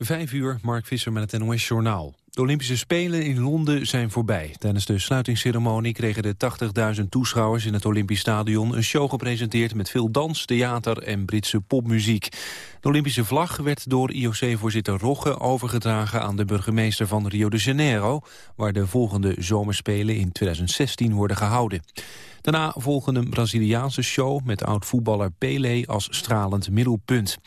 Vijf uur, Mark Visser met het NOS Journaal. De Olympische Spelen in Londen zijn voorbij. Tijdens de sluitingsceremonie kregen de 80.000 toeschouwers in het Olympisch Stadion een show gepresenteerd met veel dans, theater en Britse popmuziek. De Olympische vlag werd door IOC-voorzitter Rogge overgedragen aan de burgemeester van Rio de Janeiro, waar de volgende zomerspelen in 2016 worden gehouden. Daarna volgde een Braziliaanse show met oud-voetballer Pelé als stralend middelpunt.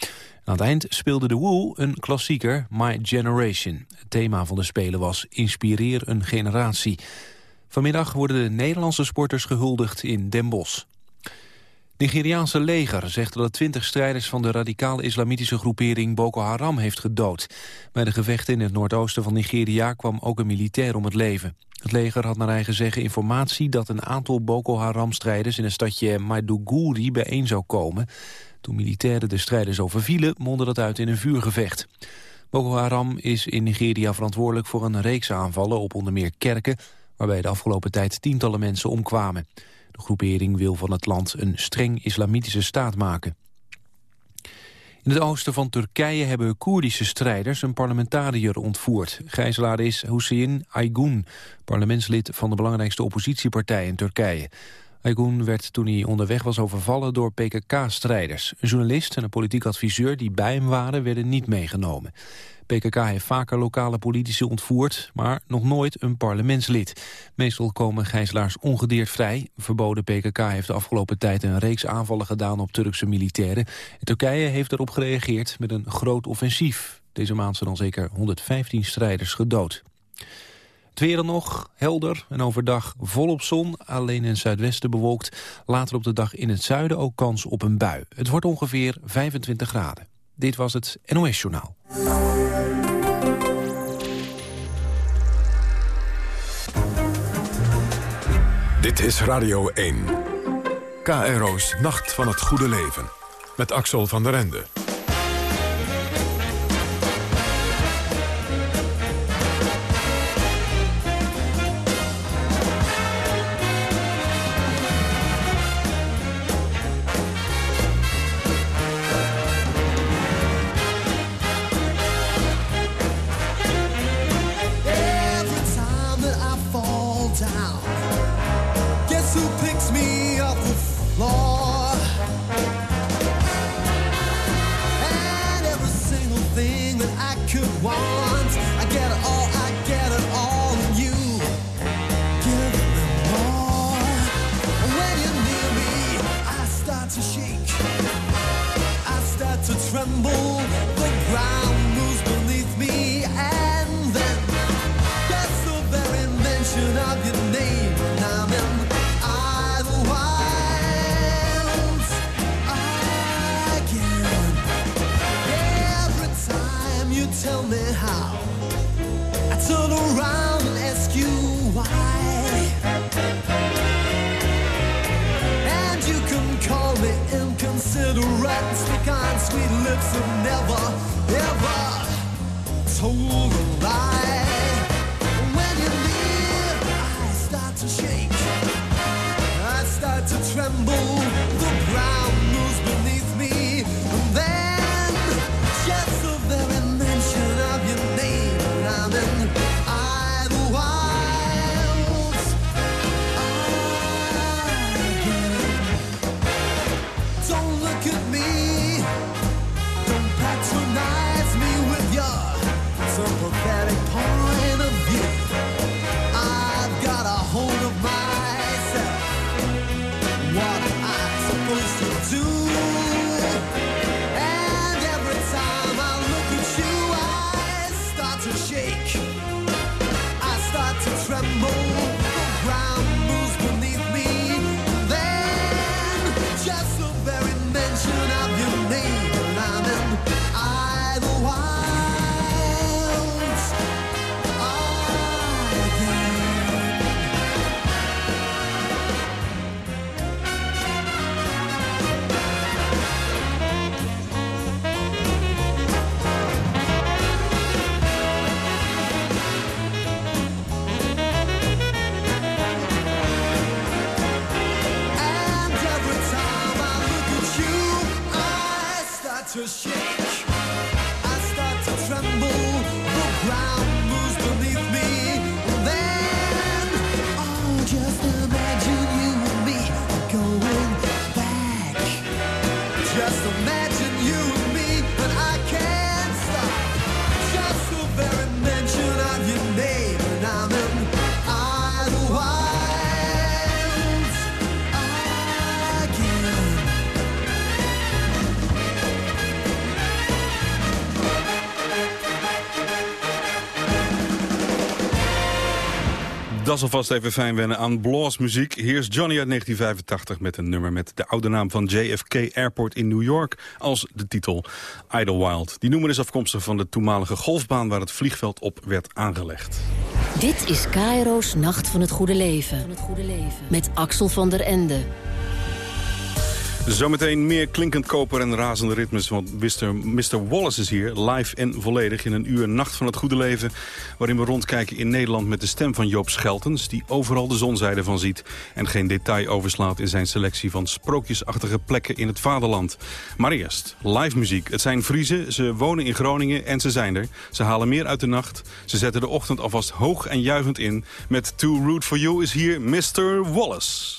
Aan het eind speelde de Woo een klassieker, My Generation. Het thema van de Spelen was Inspireer een generatie. Vanmiddag worden de Nederlandse sporters gehuldigd in Den Bosch. Nigeriaanse leger zegt dat het twintig strijders van de radicale islamitische groepering Boko Haram heeft gedood. Bij de gevechten in het noordoosten van Nigeria kwam ook een militair om het leven. Het leger had naar eigen zeggen informatie dat een aantal Boko Haram-strijders in het stadje Maiduguri bijeen zou komen. Toen militairen de strijders overvielen, mondde dat uit in een vuurgevecht. Boko Haram is in Nigeria verantwoordelijk voor een reeks aanvallen op onder meer kerken, waarbij de afgelopen tijd tientallen mensen omkwamen. De groepering wil van het land een streng islamitische staat maken. In het oosten van Turkije hebben Koerdische strijders een parlementariër ontvoerd. Gijzelaar is Hussein Aygun, parlementslid van de belangrijkste oppositiepartij in Turkije. Aygun werd toen hij onderweg was overvallen door PKK-strijders. Een journalist en een politiek adviseur die bij hem waren werden niet meegenomen. PKK heeft vaker lokale politici ontvoerd, maar nog nooit een parlementslid. Meestal komen gijzelaars ongedeerd vrij. Verboden PKK heeft de afgelopen tijd een reeks aanvallen gedaan op Turkse militairen. Turkije heeft erop gereageerd met een groot offensief. Deze maand zijn al zeker 115 strijders gedood. Het weer nog, helder en overdag volop zon. Alleen in het zuidwesten bewolkt. Later op de dag in het zuiden ook kans op een bui. Het wordt ongeveer 25 graden. Dit was het NOS Journaal. Dit is Radio 1. KRO's Nacht van het Goede Leven. Met Axel van der Ende. Dat is alvast even fijn wennen aan muziek. Hier is Johnny uit 1985 met een nummer met de oude naam van JFK Airport in New York als de titel Idlewild. Die noemer is afkomstig van de toenmalige golfbaan waar het vliegveld op werd aangelegd. Dit is Cairo's Nacht van het Goede Leven. Met Axel van der Ende. Zometeen meer klinkend koper en razende ritmes. Want Mr. Wallace is hier, live en volledig in een uur Nacht van het Goede Leven. Waarin we rondkijken in Nederland met de stem van Joop Scheltens. Die overal de zonzijde van ziet. En geen detail overslaat in zijn selectie van sprookjesachtige plekken in het vaderland. Maar eerst, live muziek. Het zijn Friese, ze wonen in Groningen en ze zijn er. Ze halen meer uit de nacht. Ze zetten de ochtend alvast hoog en juichend in. Met Too Rude For You is hier Mr. Wallace.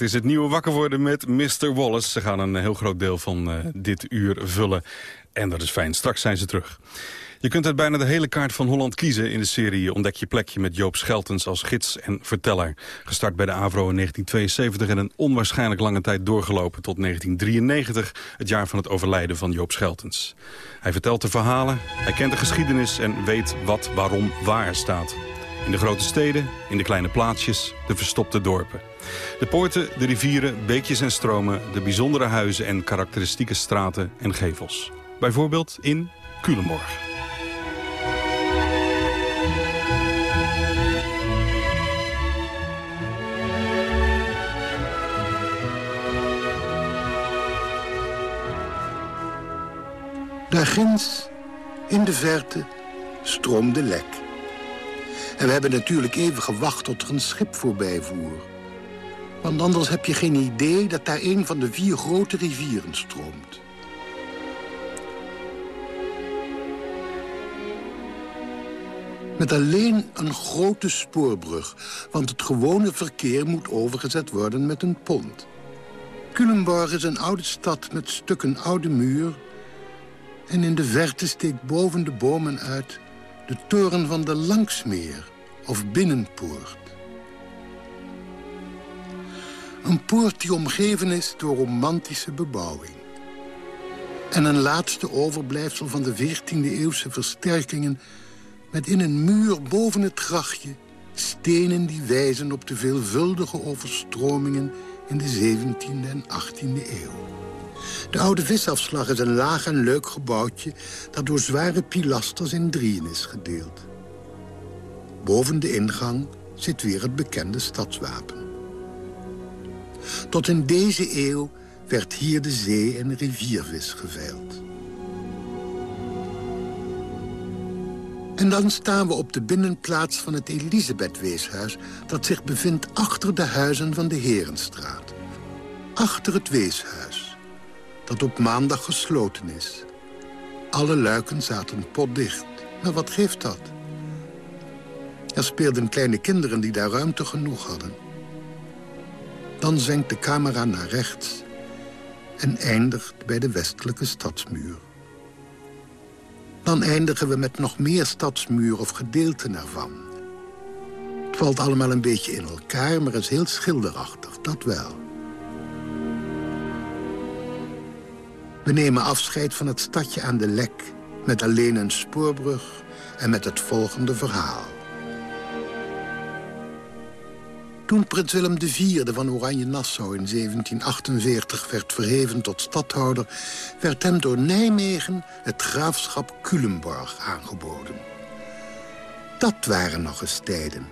Is het nieuwe wakker worden met Mr. Wallace. Ze gaan een heel groot deel van uh, dit uur vullen. En dat is fijn. Straks zijn ze terug. Je kunt uit bijna de hele kaart van Holland kiezen in de serie Ontdek je plekje met Joop Scheltens als gids en verteller. Gestart bij de AVRO in 1972 en een onwaarschijnlijk lange tijd doorgelopen tot 1993, het jaar van het overlijden van Joop Scheltens. Hij vertelt de verhalen, hij kent de geschiedenis en weet wat, waarom, waar staat. In de grote steden, in de kleine plaatsjes, de verstopte dorpen. De poorten, de rivieren, beekjes en stromen, de bijzondere huizen en karakteristieke straten en gevels. Bijvoorbeeld in Culemborg. Daar ginds, in de verte, stroomde lek. En we hebben natuurlijk even gewacht tot er een schip voorbij voer. Want anders heb je geen idee dat daar een van de vier grote rivieren stroomt. Met alleen een grote spoorbrug, want het gewone verkeer moet overgezet worden met een pont. Culemborg is een oude stad met stukken oude muur... en in de verte steekt boven de bomen uit de toren van de Langsmeer of Binnenpoort. Een poort die omgeven is door romantische bebouwing. En een laatste overblijfsel van de 14e-eeuwse versterkingen... met in een muur boven het grachtje stenen die wijzen op de veelvuldige overstromingen... in de 17e en 18e eeuw. De oude visafslag is een laag en leuk gebouwtje... dat door zware pilasters in drieën is gedeeld. Boven de ingang zit weer het bekende stadswapen. Tot in deze eeuw werd hier de zee- en riviervis geveild. En dan staan we op de binnenplaats van het Elisabeth-weeshuis... dat zich bevindt achter de huizen van de Herenstraat. Achter het weeshuis, dat op maandag gesloten is. Alle luiken zaten potdicht. Maar wat geeft dat? Er speelden kleine kinderen die daar ruimte genoeg hadden. Dan zenkt de camera naar rechts en eindigt bij de westelijke stadsmuur. Dan eindigen we met nog meer stadsmuur of gedeelten ervan. Het valt allemaal een beetje in elkaar, maar is heel schilderachtig, dat wel. We nemen afscheid van het stadje aan de Lek... met alleen een spoorbrug en met het volgende verhaal. Toen prins Willem IV van Oranje-Nassau in 1748 werd verheven tot stadhouder... werd hem door Nijmegen het graafschap Culemborg aangeboden. Dat waren nog eens tijden.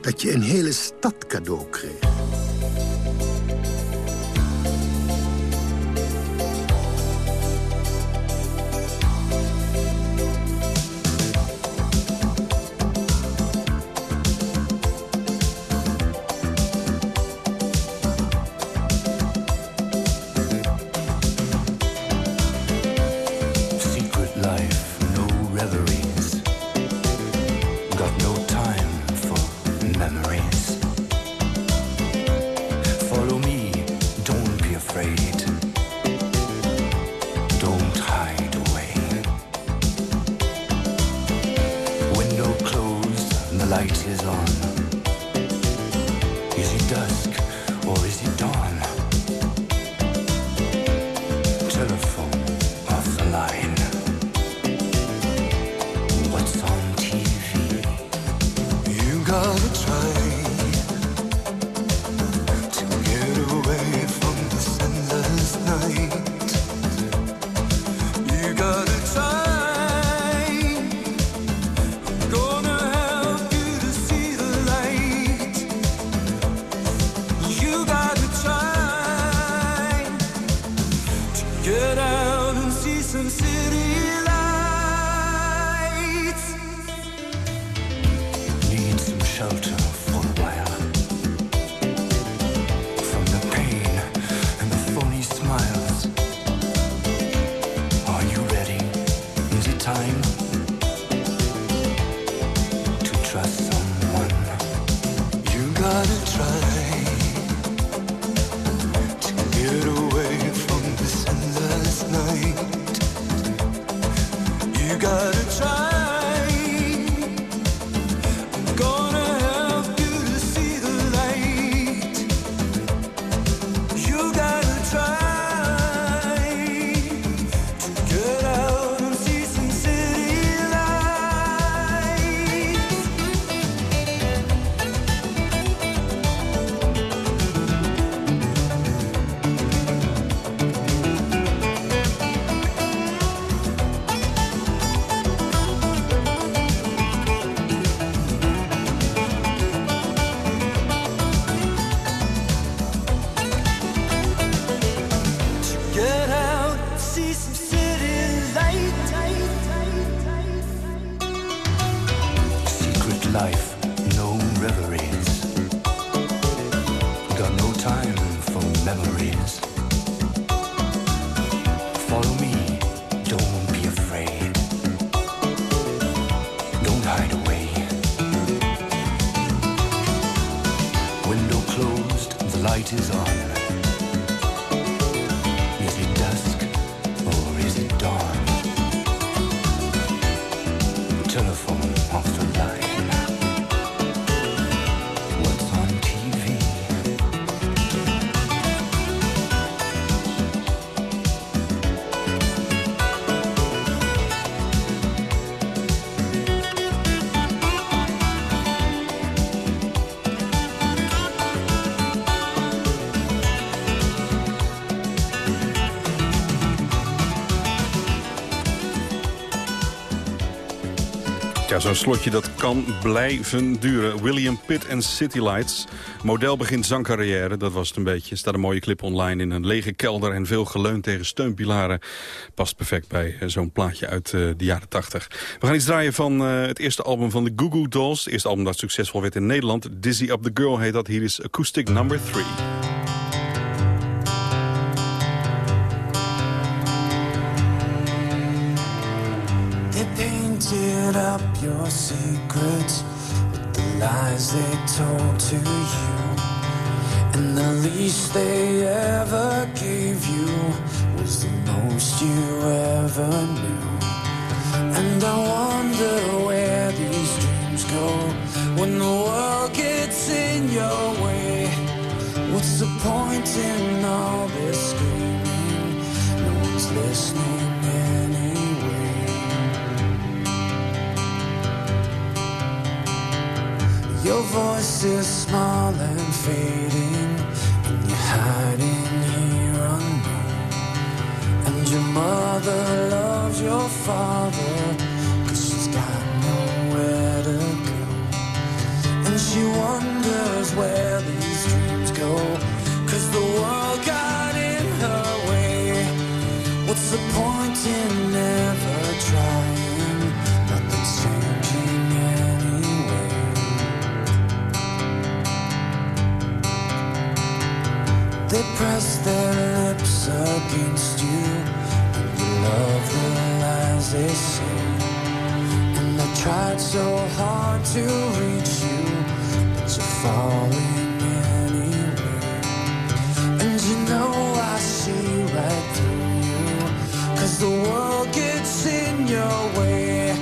Dat je een hele stad cadeau kreeg. Zo'n slotje dat kan blijven duren. William Pitt en City Lights. Model begint zangcarrière, dat was het een beetje. Staat een mooie clip online in een lege kelder... en veel geleund tegen steunpilaren. Past perfect bij eh, zo'n plaatje uit eh, de jaren 80. We gaan iets draaien van eh, het eerste album van de Goo Goo Dolls. Het eerste album dat succesvol werd in Nederland. Dizzy Up The Girl heet dat. Hier is Acoustic Number 3. Up your secrets with the lies they told to you. And the least they ever gave you was the most you ever knew. And I wonder where these dreams go when the world gets in your way. What's the point in all this screaming? No one's listening Your voice is small and fading, and you're hiding here unknown. And your mother loves your father, cause she's got nowhere to go. And she wonders where these dreams go, cause the world got in her way. What's the point in never trying? They press their lips against you And you love the lies they say. And I tried so hard to reach you But you're falling anyway. And you know I see right through you Cause the world gets in your way.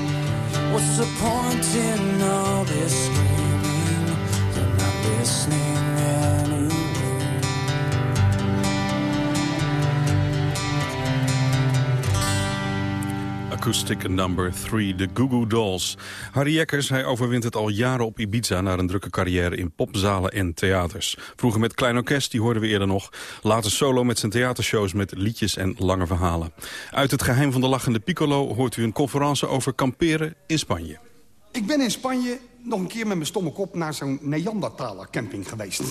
What's the point in all this screaming? You're not listening Acoustic number 3, de Goo Goo Dolls. Harry Jekkers, hij overwint het al jaren op Ibiza... na een drukke carrière in popzalen en theaters. Vroeger met Klein Orkest, die hoorden we eerder nog. Later solo met zijn theatershows met liedjes en lange verhalen. Uit het geheim van de lachende piccolo... hoort u een conferentie over kamperen in Spanje. Ik ben in Spanje nog een keer met mijn stomme kop naar zo'n Neandertaler camping geweest.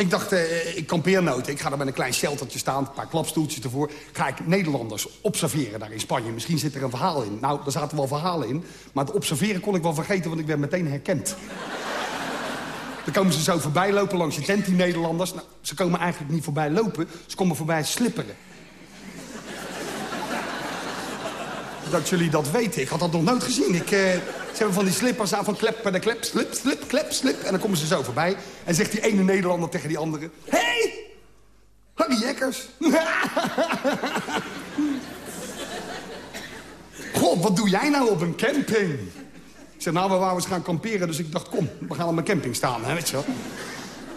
Ik dacht, eh, ik kampeer nooit. Ik ga daar met een klein sheltertje staan, een paar klapstoeltjes ervoor. Ga ik Nederlanders observeren daar in Spanje. Misschien zit er een verhaal in. Nou, er zaten wel verhalen in. Maar het observeren kon ik wel vergeten, want ik werd meteen herkend. Dan komen ze zo voorbij lopen langs je tent, die Nederlanders. Nou, ze komen eigenlijk niet voorbij lopen, ze komen voorbij slipperen. dat jullie dat weten. Ik had dat nog nooit gezien. Ik, eh, ze hebben van die slippers aan van klep bij de klep, slip, slip, klep, slip. En dan komen ze zo voorbij. En zegt die ene Nederlander tegen die andere... Hé! Hey! Harry Jekkers! God, wat doe jij nou op een camping? Ik zeg, nou, we wouden eens gaan kamperen, dus ik dacht, kom, we gaan op mijn camping staan, hè, weet je wel.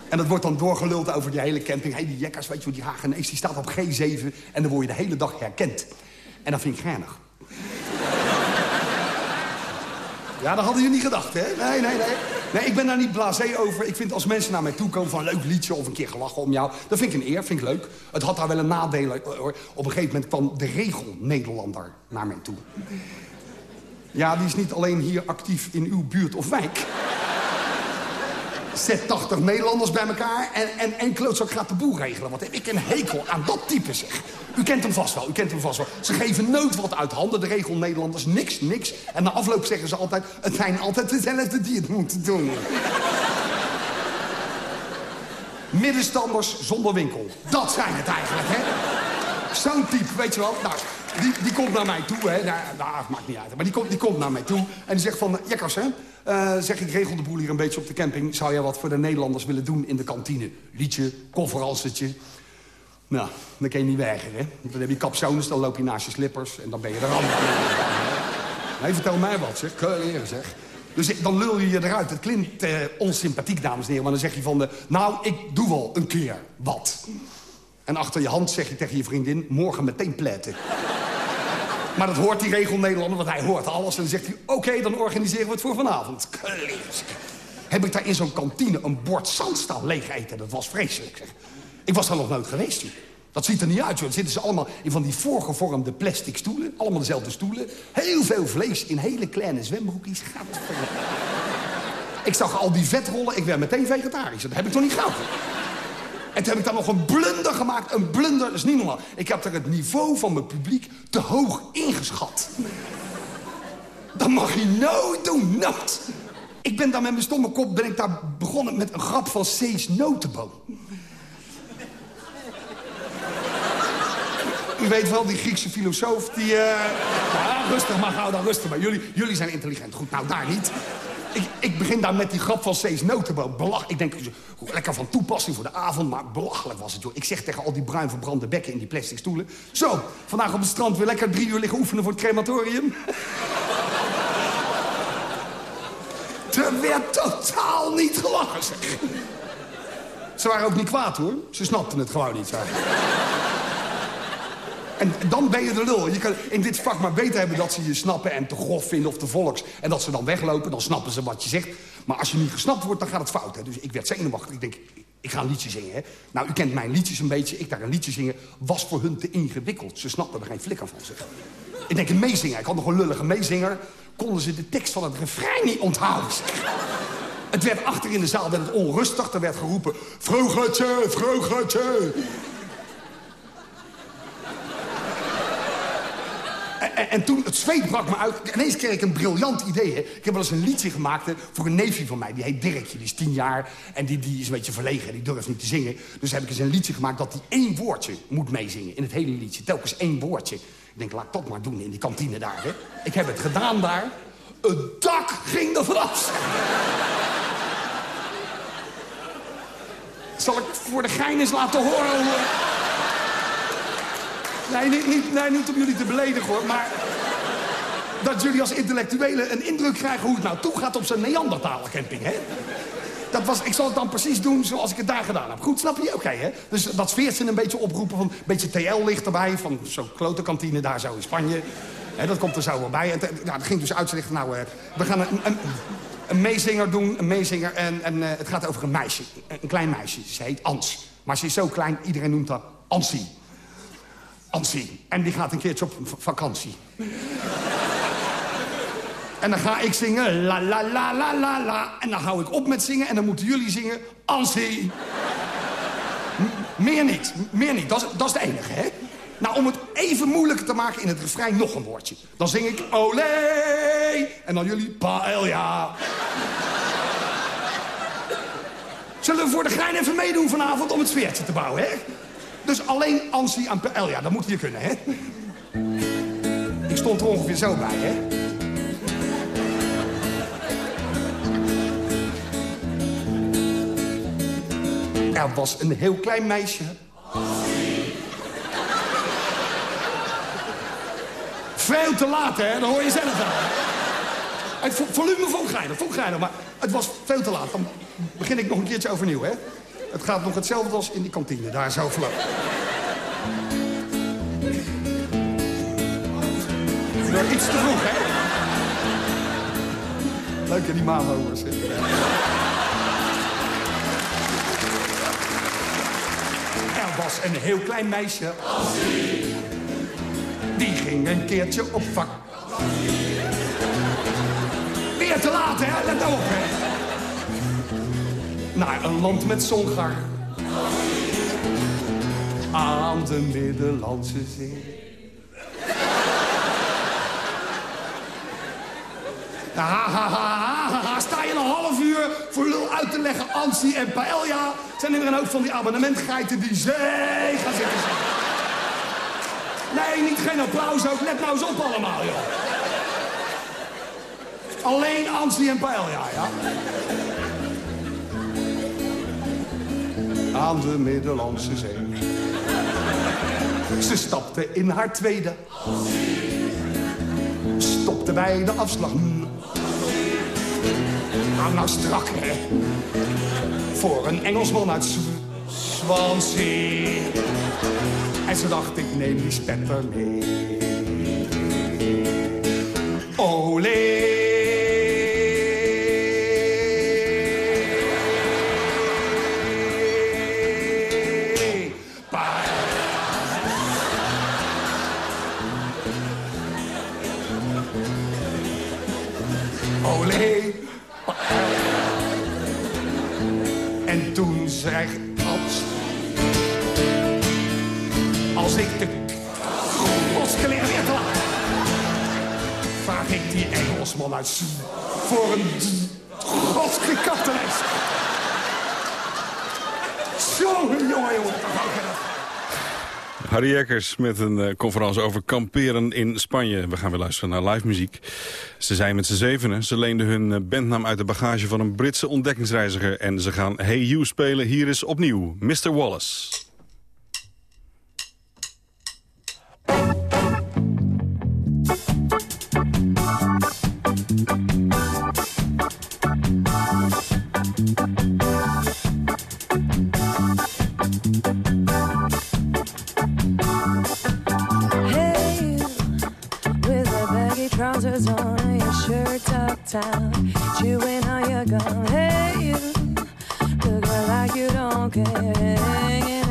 En dat wordt dan doorgeluld over die hele camping. Hé, hey, die Jekkers, weet je wel, die Hagenees, die staat op G7... en dan word je de hele dag herkend. En dat vind ik geinig. Ja, dat hadden jullie niet gedacht, hè? Nee, nee, nee. Nee, ik ben daar niet blasé over. Ik vind als mensen naar mij toe komen van een leuk liedje of een keer gelachen om jou... dat vind ik een eer, vind ik leuk. Het had daar wel een nadeel, hoor. Op een gegeven moment kwam de regel-Nederlander naar mij toe. Ja, die is niet alleen hier actief in uw buurt of wijk. Zet 80 Nederlanders bij elkaar en, en één klootzak gaat de boel regelen. Wat heb ik een hekel aan dat type, zeg. U kent hem vast wel, u kent hem vast wel. Ze geven nooit wat uit handen, de regel Nederlanders. Niks, niks. En na afloop zeggen ze altijd... het zijn altijd dezelfde die het moeten doen. Middenstanders zonder winkel. Dat zijn het eigenlijk, hè? Zo'n type, weet je wel. Nou, die, die komt naar mij toe, hè. Nou, nou, maakt niet uit. Maar die komt, die komt naar mij toe en die zegt van... Jekkers, hè? Uh, zeg, ik regel de boel hier een beetje op de camping. Zou jij wat voor de Nederlanders willen doen in de kantine? Liedje, conferentietje. Nou, dan kun je niet weigeren, hè. Dan heb je kapzones, dan loop je naast je slippers... en dan ben je er aan. Nee, vertel mij wat, zeg. Leren, zeg. Dus dan lul je je eruit. Het klinkt eh, onsympathiek, dames en heren. Maar dan zeg je van, de, nou, ik doe wel een keer wat. En achter je hand zeg je tegen je vriendin... morgen meteen pletten. Maar dat hoort die regel Nederlander, want hij hoort alles. En dan zegt hij, oké, dan organiseren we het voor vanavond. Heb ik daar in zo'n kantine een bord zand staan leeg eten. Dat was vreselijk, zeg. Ik was daar nog nooit geweest. Dat ziet er niet uit, joh. Dan zitten ze allemaal in van die voorgevormde plastic stoelen. Allemaal dezelfde stoelen. Heel veel vlees in hele kleine zwembroekjes. ik zag al die vetrollen. Ik werd meteen vegetarisch. Dat heb ik toch niet gehad. En toen heb ik dan nog een blunder gemaakt. Een blunder, dat is niet normaal. Ik heb er het niveau van mijn publiek te hoog ingeschat. Dat mag je nooit doen, nooit. Ik ben daar met mijn stomme kop ben ik daar begonnen met een grap van Cees Notenboom. U weet wel, die Griekse filosoof, die... Uh... Ja, rustig maar, gauw dan rustig maar. Jullie, jullie zijn intelligent. Goed, nou, daar niet. Ik, ik begin daar met die grap van Cees Notenboom. Belach, ik denk, lekker van toepassing voor de avond, maar belachelijk was het, joh. Ik zeg tegen al die bruin verbrande bekken in die plastic stoelen... Zo, vandaag op het strand weer lekker drie uur liggen oefenen voor het crematorium. er werd totaal niet gelachen, zeg. Ze waren ook niet kwaad, hoor. Ze snapten het gewoon niet, zeg. En dan ben je de lul. Je kan in dit vak maar beter hebben dat ze je snappen en te grof vinden of te volks. En dat ze dan weglopen, dan snappen ze wat je zegt. Maar als je niet gesnapt wordt, dan gaat het fout. Hè? Dus ik werd zenuwachtig. Ik denk, ik ga een liedje zingen. Hè? Nou, u kent mijn liedjes een beetje. Ik daar een liedje zingen was voor hun te ingewikkeld. Ze snapten er geen flikker van. Zeg. Ik denk, een meezinger. Ik had nog een lullige meezinger. Konden ze de tekst van het refrein niet onthouden. Het werd achter in de zaal werd het onrustig. Er werd geroepen, vroegertje, vroegertje. En, en, toen, het zweet brak me uit. Ineens kreeg ik een briljant idee. Ik heb wel eens een liedje gemaakt voor een neefje van mij. Die heet Dirkje, die is tien jaar. En die, die is een beetje verlegen, die durft niet te zingen. Dus heb ik eens een liedje gemaakt dat hij één woordje moet meezingen. In het hele liedje, telkens één woordje. Ik denk, laat ik dat maar doen in die kantine daar. Hè. Ik heb het gedaan daar. Het dak ging er vanaf. Zal ik voor de gein eens laten horen Nee, niet, nee, niet om jullie te beledigen, hoor. Maar dat jullie als intellectuelen een indruk krijgen... hoe het nou toe gaat op zijn Neandertaler-camping, hè? Dat was, ik zal het dan precies doen zoals ik het daar gedaan heb. Goed, snap je? Oké, hè? Dus dat sfeertje een beetje oproepen van... een beetje TL-licht erbij, van zo'n klote kantine daar zo in Spanje. Dat komt er zo wel bij. En nou, dat ging dus uitzichten, nou, uh, we gaan een, een, een, meezinger doen, een meezinger. En, en uh, het gaat over een meisje, een klein meisje. Ze heet Ans. Maar ze is zo klein, iedereen noemt haar Ansie. Ansie. En die gaat een keertje op vakantie. en dan ga ik zingen, la la la la la la. En dan hou ik op met zingen en dan moeten jullie zingen, Ansie. meer niet, meer niet. Dat is, dat is het enige, hè? Nou, om het even moeilijker te maken in het refrein nog een woordje. Dan zing ik olé en dan jullie paella. Zullen we voor de gein even meedoen vanavond om het sfeertje te bouwen, hè? Dus alleen Ansi aan PL, ja, dat moet je kunnen, hè? Ik stond er ongeveer zo bij, hè? Er was een heel klein meisje. Veel te laat, hè? Dat hoor je zelf wel. Het volume vond ik maar het was veel te laat. Dan begin ik nog een keertje overnieuw, hè? Het gaat nog hetzelfde als in die kantine, daar zo vlak. Nou, iets te vroeg, hè? Leuk, die maanlopers. Er was een heel klein meisje. Die ging een keertje op vak. Weer te laat, hè? Let nou op, hè? naar een land met zongar. Aan de Middellandse Zee. Ha, ha, ha, Sta je een half uur voor lul uit te leggen, Ansi en Paella... zijn er een ook van die abonnementgeiten die zee gaan zitten Nee, niet geen applaus ook. Let nou eens op allemaal, joh. Alleen Ansi en Paella, ja. aan de Middellandse Zee. Ze stapte in haar tweede. Stopte bij de afslag. Nou, nou strak, hè. Voor een Engelsman uit Sw Swansea. En ze dacht, ik neem die spetter mee. man uit voor een godgekapte Zo, Jongen, jongen. Harry Eckers met een uh, conferentie over kamperen in Spanje. We gaan weer luisteren naar live muziek. Ze zijn met z'n zevenen. Ze leenden hun eh, bandnaam uit de bagage van een Britse ontdekkingsreiziger. En ze gaan Hey You spelen. Hier is opnieuw Mr. Wallace. trousers on your shirt tucked out, chewing on your gum. Hey, you look like you don't care.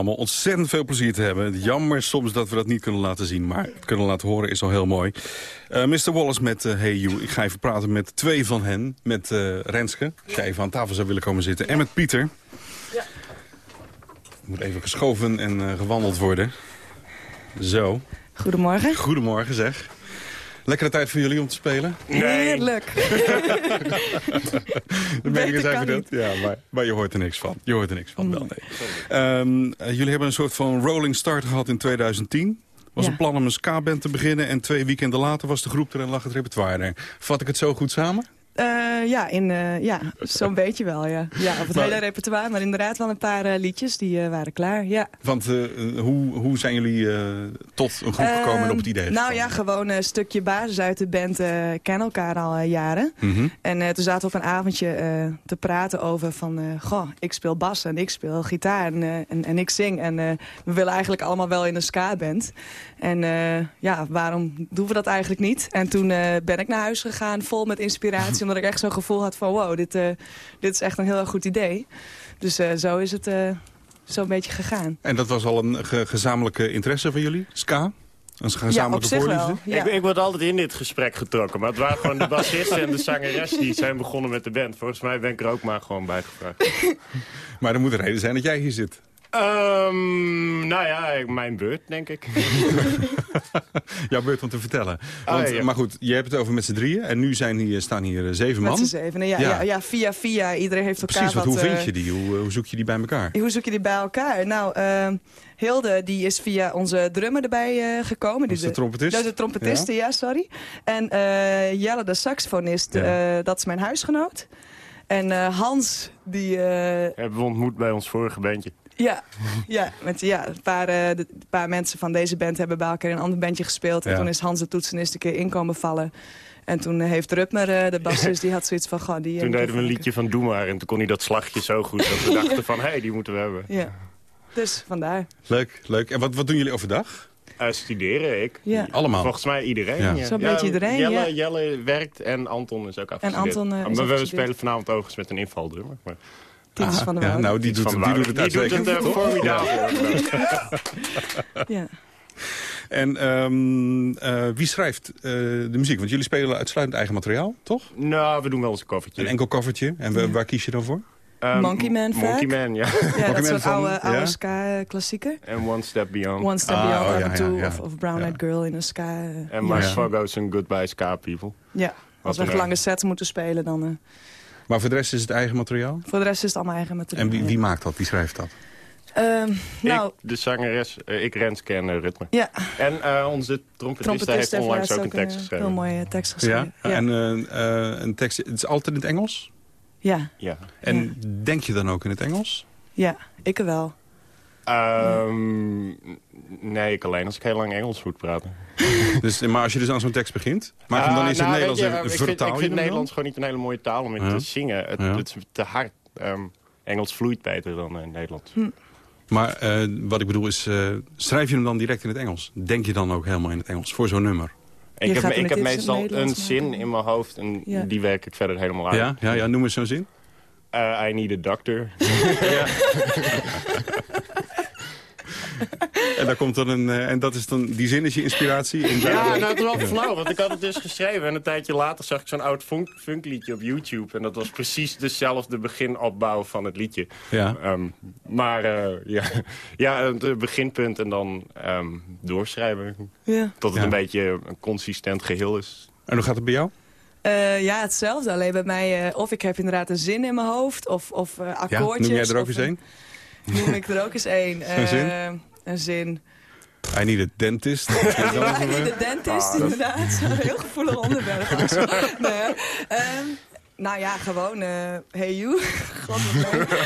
Allemaal ontzettend veel plezier te hebben. Jammer soms dat we dat niet kunnen laten zien, maar het kunnen laten horen is al heel mooi. Eh Mr. Wallace met eh, Hey You. Ik ga even praten met twee van hen. Met eh, Renske, als jij even aan tafel zou willen komen zitten. En met Pieter. Ja. Moet even geschoven en gewandeld worden. Zo. Goedemorgen. Goedemorgen zeg. Lekkere tijd voor jullie om te spelen. Heerlijk. De meningen zijn verdeeld. Ja, maar, maar je hoort er niks van. Je hoort er niks van, wel nee. Ehm, eh, jullie hebben een soort van rolling start gehad in 2010. Was Ja. een plan om een ska-band te beginnen... en twee weekenden later was de groep er en lag het repertoire er. Vat ik het zo goed samen? Eh, ja, in, eh, ja zo'n beetje wel, ja. Ja, op het Maar- hele repertoire, maar inderdaad wel een paar eh, liedjes die waren klaar, ja. Want hoe, hoe zijn jullie tot een groep gekomen en op het idee Ehm, Nou gekomen? ja, gewoon een stukje basis uit de band kennen elkaar al jaren. Mhm. En toen zaten we op een avondje te praten over van... goh, ik speel bas en ik speel gitaar en, en, en ik zing. En we willen eigenlijk allemaal wel in een ska-band. En ja, waarom doen we dat eigenlijk niet? En toen ben ik naar huis gegaan vol met inspiratie... omdat ik echt zo'n gevoel had van... wow, dit, eh, dit is echt een heel erg goed idee. Dus eh, zo is het eh, zo'n beetje gegaan. En dat was al een ge- gezamenlijke interesse van jullie? Ska? Een Ja, gezamenlijke zich voorliefde? Ja. Ik, ik word altijd in dit gesprek getrokken. Maar het waren gewoon de bassist en de zangeres die zijn begonnen met de band. Volgens mij ben ik er ook maar gewoon bij gevraagd. Maar er moet een reden zijn dat jij hier zit. Ehm, nou ja, mijn beurt, denk ik. Jouw beurt om te vertellen. Ah, ja. Maar goed, je hebt het over met z'n drieën. En nu zijn hier, staan hier eh, zeven Met man. z'n zevenen, ja, Ja. ja. Ja, via via. Iedereen heeft elkaar Precies, want wat... hoe eh, vind je die? Hoe, eh, hoe zoek je die bij elkaar? Hoe zoek je die bij elkaar? Nou, eh, Hilde die is via onze drummer erbij eh, gekomen. Dat is Die de trompetist? Dat is de trompetiste, ja, sorry. En eh, Jelle, de saxofonist, Ja. eh, dat is mijn huisgenoot. En eh, Hans, die... eh, Hebben we ontmoet bij ons vorige bandje. Ja, ja, met, ja een, paar, eh, de- een paar mensen van deze band hebben bij elkaar in een ander bandje gespeeld. En Ja. toen is Hans de toetsenist een keer inkomen vallen. En toen heeft Rutmer, eh, de bassist, die had zoiets van... Goh, die, eh, Toen deden we een liedje van Doe maar. En toen kon hij dat slagje zo goed dat we dachten van... hé, hey, die moeten we hebben. Ja, dus vandaar. Leuk, leuk. En wat, wat doen jullie overdag? Eh, studeren, ik. Ja. Allemaal? Volgens mij iedereen. Ja. Ja. Zo'n beetje iedereen, Jelle, ja. Jelle werkt en Anton is ook afgestudeerd. Anton, eh, is maar we spelen vanavond overigens met een invaldrummer. Maar Tientjes van de ja, nou, die iets doet, van het- die doet het Die doet uitstekend. het eh, toch? formidabel. Ja. En ehm, eh, wie schrijft eh, de muziek? Want jullie spelen uitsluitend eigen materiaal, toch? Nou, we doen wel eens een koffertje. Een enkel covertje. En we- waar kies je dan voor? Ehm, Monkey Man vaak. Monkey Man, ja. Ja, dat is van- oude, oude ja? ska-klassieker. En One Step Beyond. One Step Ah, Beyond, oh, af en toe. Of, of Brown Eyed Girl in een ska. En. My. Swaggo's and Goodbye Ska People. Ja, als we een, echt lange sets moeten spelen, dan... eh, Maar voor de rest is het eigen materiaal? voor de rest is het allemaal eigen materiaal. En wie, wie maakt dat? Wie schrijft dat? Ehm, nou, Ik, de zangeres, eh, ik Renske en uh, Ritme. ja, En eh, onze trompetist heeft onlangs ook een tekst geschreven. heel mooie tekst geschreven. Ja, En eh, eh, een tekst, het is altijd in het Engels? ja, Ja. En denk je dan ook in het Engels? ja, ik wel. Ehm, nee, ik alleen als ik heel lang Engels moet praten. Dus, maar als je dus aan zo'n tekst begint, maak je hem dan Ah, eens in het nou, Nederlands je, ik vind, ik je vind? Nederlands gewoon niet een hele mooie taal om in Ja. te zingen. Het, Ja. het is te hard. Ehm, Engels vloeit beter dan uh, Nederlands. Hm. Maar eh, wat ik bedoel is, eh, schrijf je hem dan direct in het Engels? Denk je dan ook helemaal in het Engels voor zo'n nummer? Ik heb, ik heb in meestal een zin maken. in mijn hoofd en Ja. die werk ik verder helemaal uit. Ja, ja, ja, noem eens zo'n zin. Uh, I need a doctor. En, daar komt dan een, eh, en dat is dan, die zin is je inspiratie? In Ja, nou, het is wel flauw, want ik had het dus geschreven. En een tijdje later zag ik zo'n oud funk, funkliedje op YouTube. En dat was precies dezelfde beginopbouw van het liedje. Ja. Ehm, maar eh, ja, ja, het beginpunt en dan ehm, doorschrijven. Ja. Tot het Ja. een beetje een consistent geheel is. En hoe gaat het bij jou? Eh, ja, hetzelfde. Alleen bij mij, eh, of ik heb inderdaad een zin in mijn hoofd, of, of eh, Ja, akkoordjes. noem jij er ook eens een- een? Noem ik er ook eens één. Een zin? Een zin. I need a dentist. Ja, de dentist, inderdaad. Een heel gevoelig onderwerp. nee. Ehm, nou ja, gewoon, eh, hey you. God,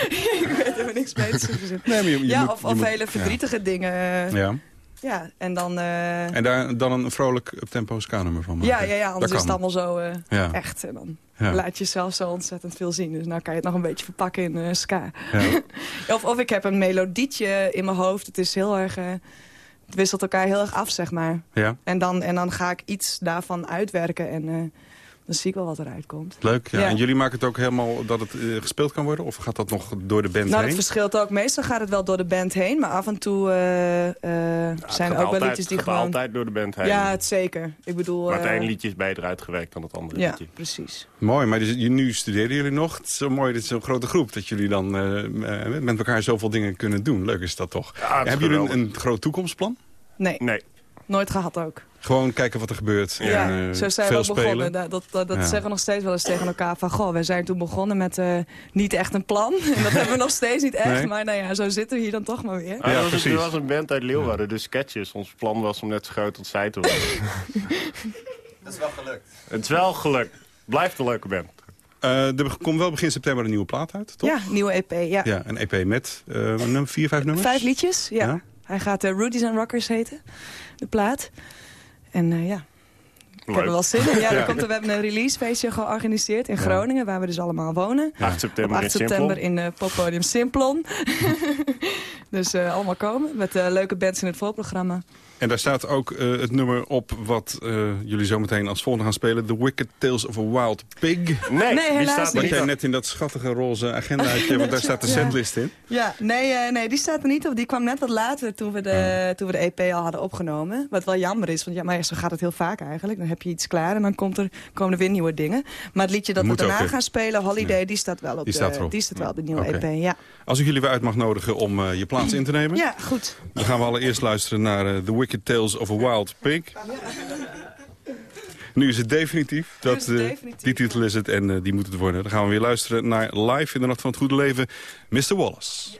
ik weet er niks mee te verzinnen. Nee, ja, moet- of, of moet- hele verdrietige dingen. ja. Ja, en dan... eh, En daar dan een vrolijk uptempo ska-nummer van maken? ja, ja, ja, anders Dat is het allemaal zo eh, Ja. echt. En dan Ja. laat je zelf zo ontzettend veel zien. Dus nou kan je het nog een beetje verpakken in eh, ska. Ja. Of, of ik heb een melodietje in mijn hoofd. Het is heel erg... eh, het wisselt elkaar heel erg af, zeg maar. Ja, En dan, en dan ga ik iets daarvan uitwerken en eh, dan zie ik wel wat eruit komt. leuk. Ja. Ja. En jullie maken het ook helemaal dat het eh, gespeeld kan worden? Of gaat dat nog door de band Nou, heen? dat verschilt ook. Meestal gaat het wel door de band heen, maar af en toe eh, eh, zijn er ook wel liedjes die het gewoon... altijd door de band heen. Ja, het zeker. Ik bedoel... maar het eh, ene liedje is beter uitgewerkt dan het andere Ja, liedje. precies. Mooi, maar dus, nu studeren jullie nog. Het is zo mooi, dit is zo'n grote groep... dat jullie dan met elkaar zoveel dingen kunnen doen. Leuk is dat toch? Ja, het is Hebben jullie een, een groot toekomstplan? Nee, Nee. Nooit gehad ook. Gewoon kijken wat er gebeurt. Ja, en, eh, zo zijn we veel ook begonnen. spelen. Dat, dat, dat, dat Ja. zeggen we nog steeds wel eens tegen elkaar. Van, goh, we zijn toen begonnen met eh, niet echt een plan. En dat hebben we nog steeds niet echt. Nee. Maar nou ja, zo zitten we hier dan toch maar weer. Ah, Ja, was, precies. er was een band uit Leeuwarden, de Sketches. Ons plan was om net zo groot als zij te worden. Dat is wel gelukt. het is wel gelukt. Blijft een leuke band. Eh, er komt wel begin september een nieuwe plaat uit, toch? Ja, nieuwe EP. Ja. Ja, een EP met eh, nummer, vier, vijf nummers? Vijf liedjes, ja. Ja? Hij gaat eh, Rudy's and Rockers heten, de plaat. En eh, ja, ik heb er wel zin in. Ja, er komt, er- we hebben een releasefeestje georganiseerd in Groningen, waar we dus allemaal wonen. 8 Op september 8 in september Simpel. in uh, poppodium Simplon. dus eh, allemaal komen met eh, leuke bands in het voorprogramma. En daar staat ook eh, het nummer op wat eh, jullie zometeen als volgende gaan spelen. The Wicked Tales of a Wild Pig. Nee, Nee, die staat Wat niet. jij net in dat schattige roze agendaatje, want daar staat de Ja. setlist in. Ja, nee, eh, nee, die staat er niet op. Die kwam net wat later toen we, de, toen we de EP al hadden opgenomen. Wat wel jammer is, want ja, maar ja, zo gaat het heel vaak eigenlijk. Dan heb je iets klaar en dan komt er, komen er weer nieuwe dingen. Maar het liedje dat Moet we daarna gaan spelen, Holiday, die staat wel op, Die de, staat erop. die staat wel op de nieuwe. EP. Ja. Als ik jullie weer uit mag nodigen om eh, je plaats in te nemen. ja, goed. Dan gaan we allereerst luisteren naar eh, The Wicked Tales of a Wild Pig. Nu is het definitief. Dat, is het eh, definitief. die titel is het en eh, die moet het worden. Dan gaan we weer luisteren naar live in de Nacht van het Goede Leven. Mr. Wallace.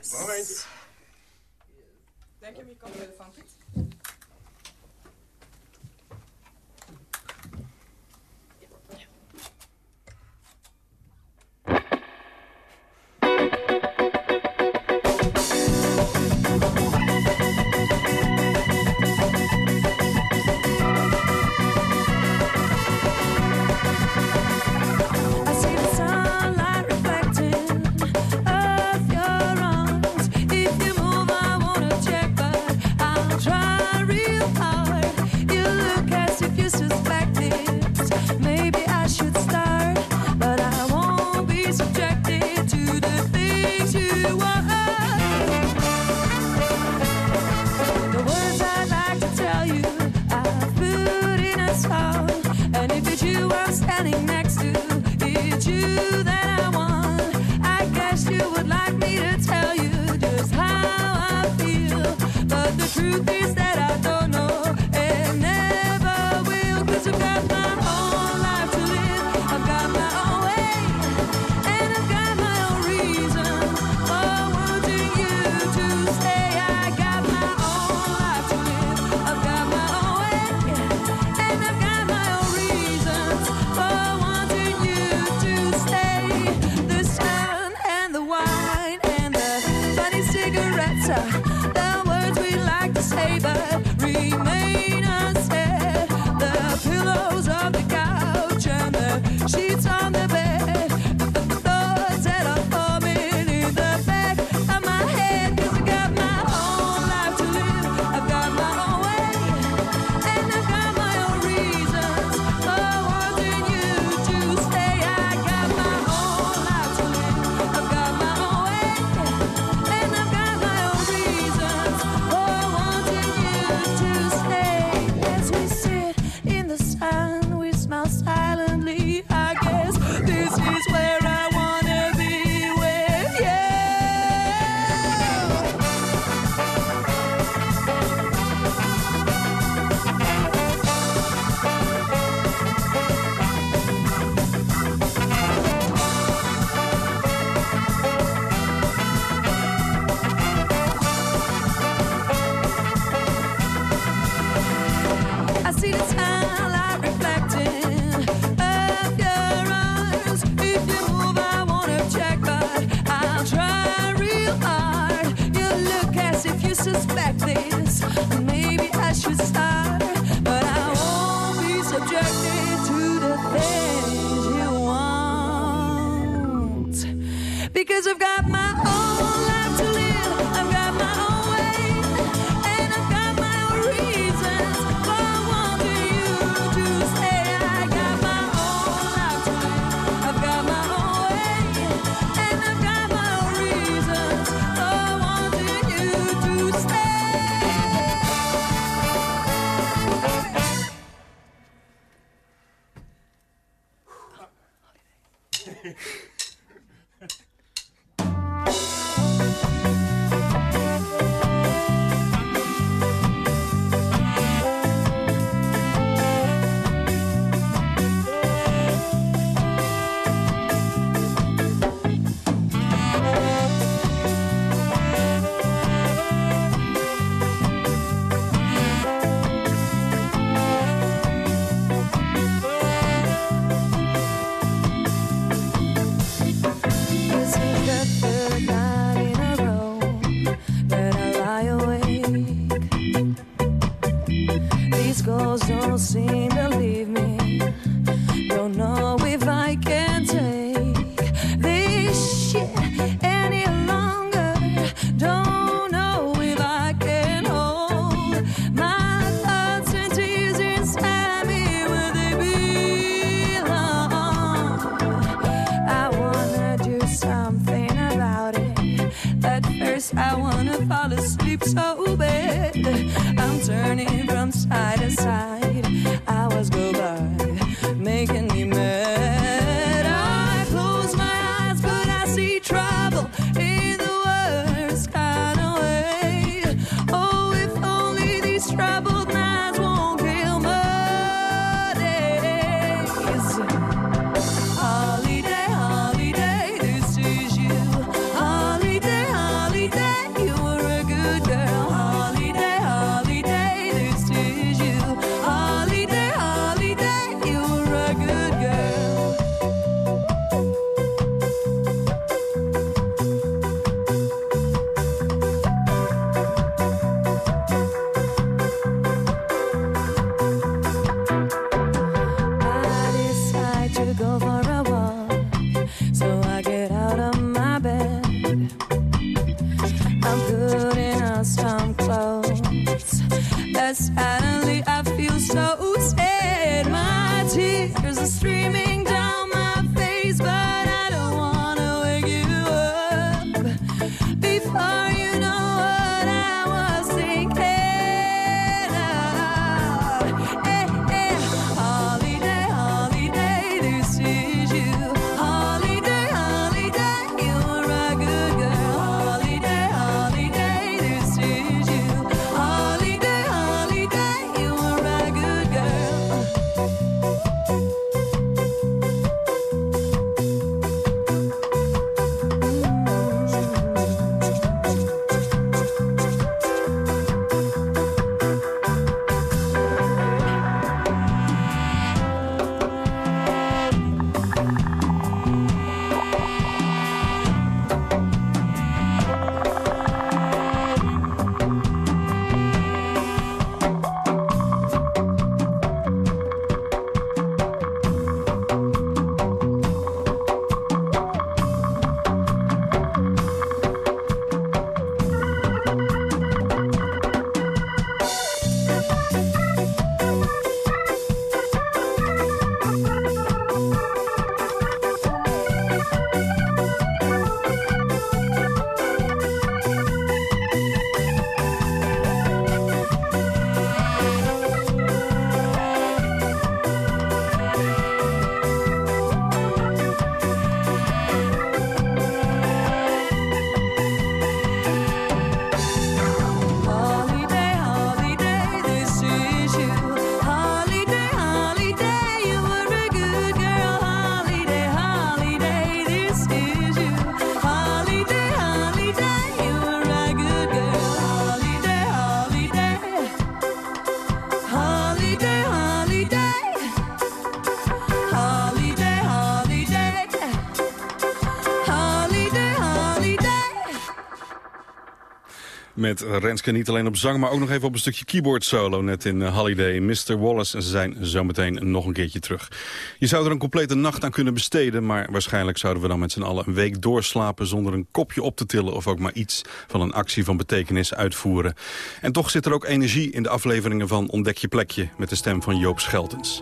Renske niet alleen op zang, maar ook nog even op een stukje keyboard solo. Net in eh, Holiday, Mr. Wallace. En ze zijn zometeen nog een keertje terug. Je zou er een complete nacht aan kunnen besteden. Maar waarschijnlijk zouden we dan met z'n allen een week doorslapen... zonder een kopje op te tillen of ook maar iets van een actie van betekenis uitvoeren. En toch zit er ook energie in de afleveringen van Ontdek je plekje... met de stem van Joop Scheltens.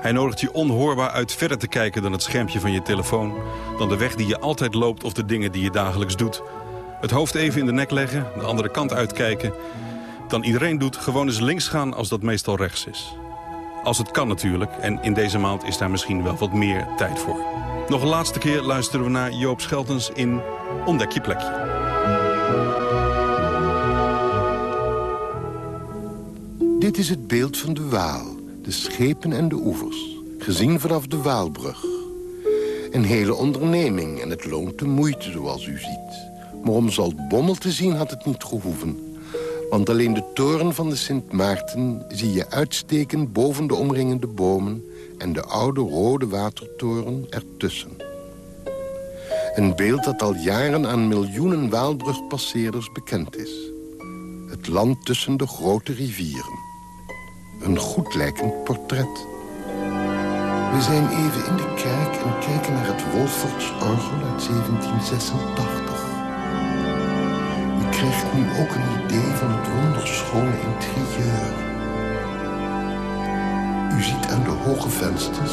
Hij nodigt je onhoorbaar uit verder te kijken dan het schermpje van je telefoon... dan de weg die je altijd loopt of de dingen die je dagelijks doet... Het hoofd even in de nek leggen, de andere kant uitkijken. Dan iedereen doet, gewoon eens links gaan als dat meestal rechts is. Als het kan natuurlijk, en in deze maand is daar misschien wel wat meer tijd voor. Nog een laatste keer luisteren we naar Joop Scheltens in Ontdek je plekje. Dit is het beeld van de Waal, de schepen en de oevers. Gezien vanaf de Waalbrug. Een hele onderneming en het loont de moeite, zoals u ziet. Maar om Zaltbommel te zien had het niet gehoeven. Want alleen de toren van de Sint Maarten zie je uitsteken boven de omringende bomen... en de oude rode watertoren ertussen. Een beeld dat al jaren aan miljoenen Waalbrugpasseerders bekend is. Het land tussen de grote rivieren. Een goed lijkend portret. We zijn even in de kerk en kijken naar het Wolfertsorgel uit 1786. Krijgt nu ook een idee van het wonderschone interieur. U ziet aan de hoge vensters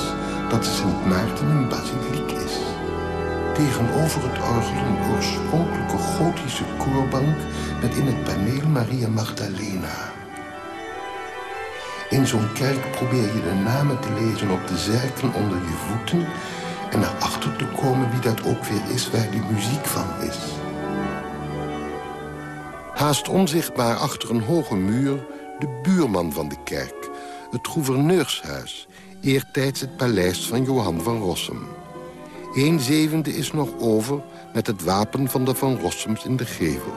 dat de Sint Maarten een basiliek is. Tegenover het orgel een oorspronkelijke gotische koorbank met in het paneel Maria Magdalena. In zo'n kerk probeer je de namen te lezen op de zerken onder je voeten... en erachter te komen wie dat ook weer is waar die muziek van is. Haast onzichtbaar achter een hoge muur de buurman van de kerk... het gouverneurshuis, eertijds het paleis van Johan van Rossum. Een zevende is nog over met het wapen van de Van Rossums in de gevel.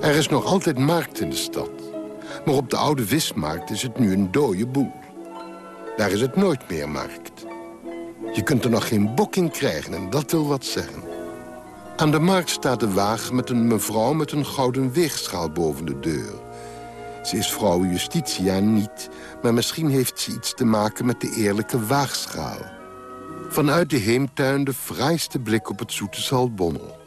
Er is nog altijd markt in de stad. Maar op de oude vismarkt is het nu een dode boel. Daar is het nooit meer markt. Je kunt er nog geen bokking krijgen en dat wil wat zeggen. Aan de markt staat de wagen met een mevrouw met een gouden weegschaal boven de deur. Ze is vrouw Justitia niet, maar misschien heeft ze iets te maken met de eerlijke waagschaal. Vanuit de heemtuin de fraaiste blik op het zoete Zaltbommel.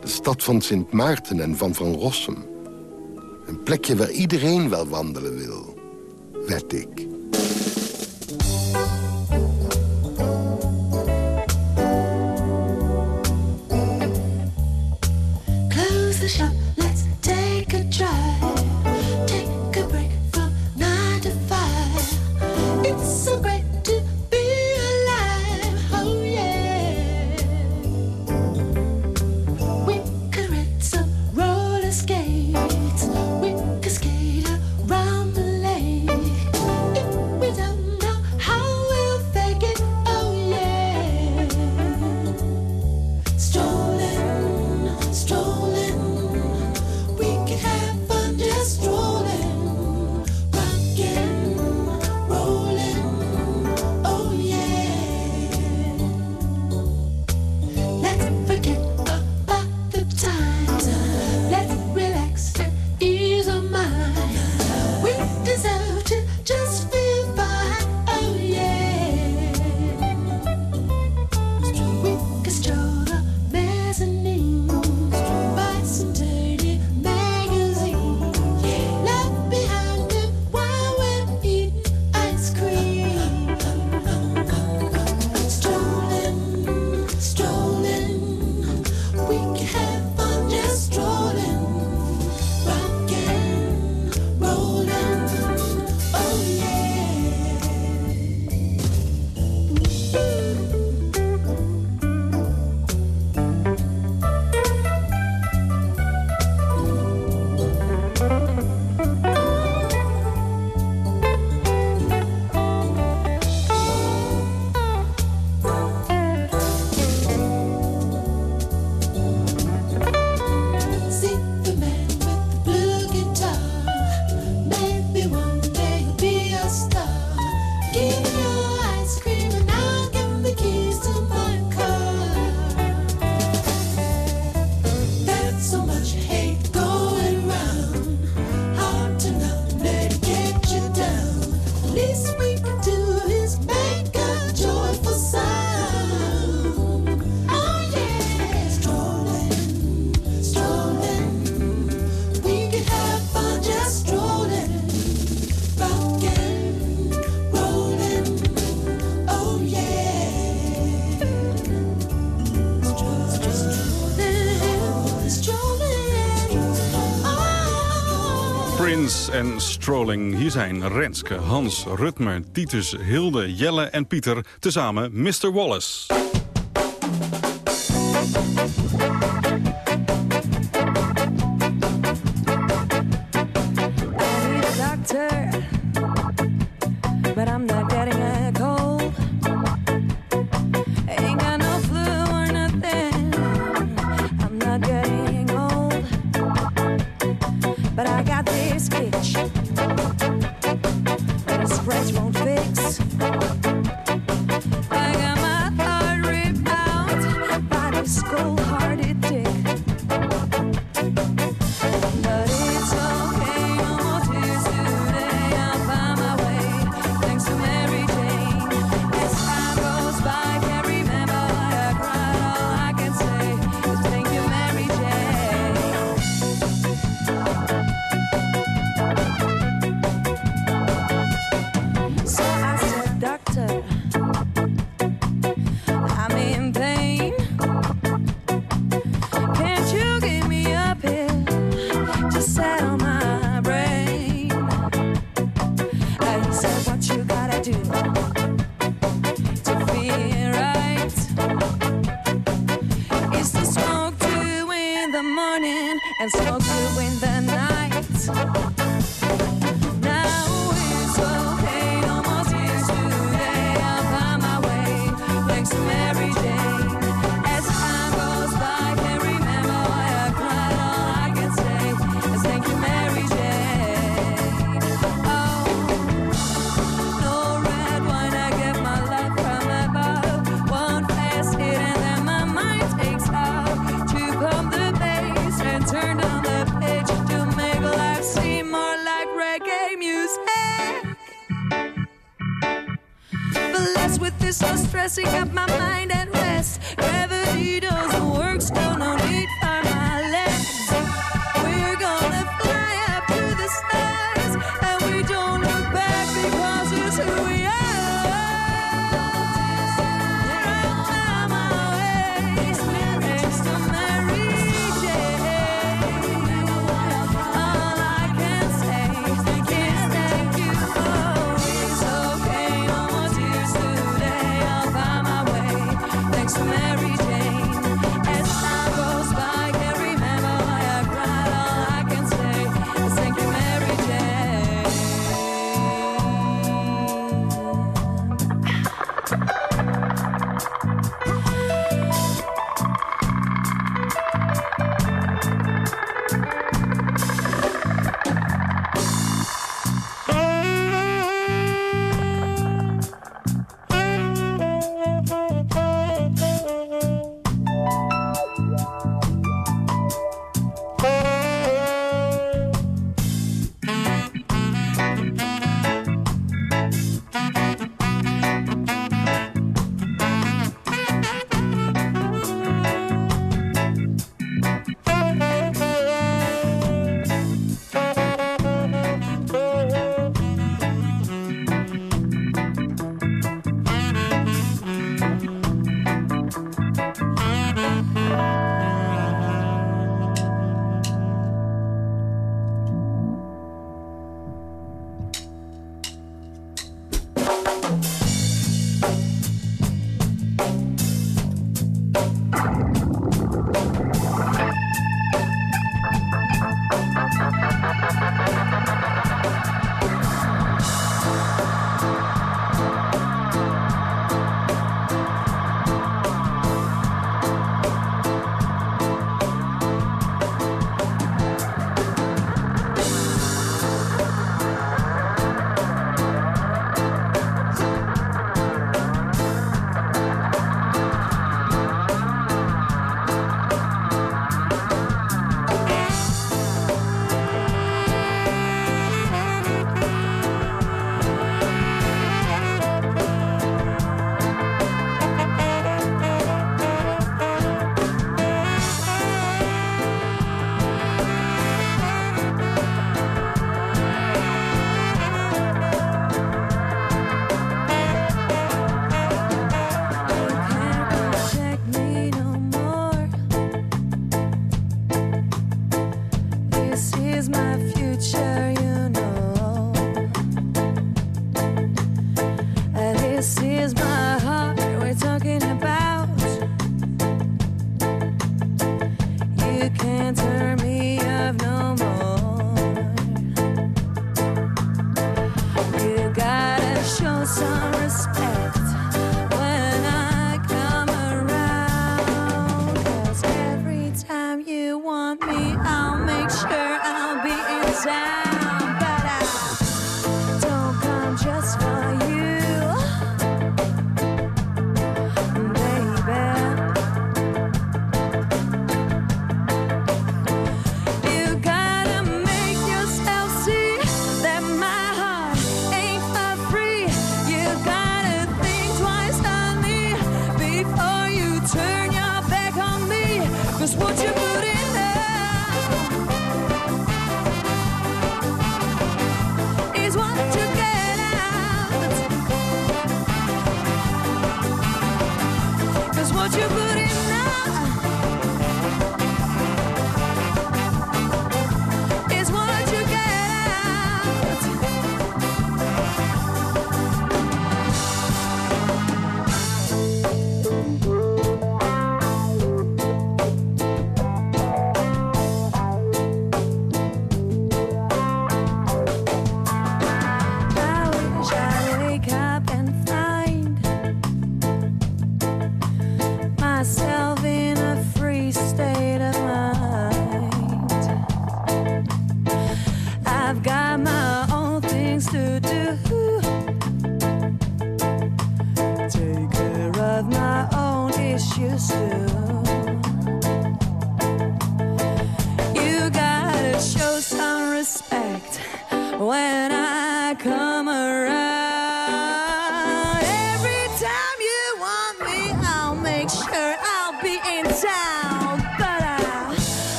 De stad van Sint Maarten en van Van Rossum. Een plekje waar iedereen wel wandelen wil. Wed ik. Strolling. Hier zijn Renske, Hans, Rutmer, Titus, Hilde, Jelle en Pieter. Tezamen Mr. Wallace.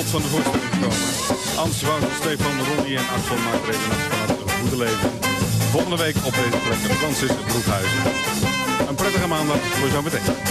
slot van de voorstelling komen. Ans Wouter, Stefan, Ronnie en Axel maken deze een het goede leven. Volgende week op deze plek, Francis Broekhuizen. Een prettige maandag voor zometeen.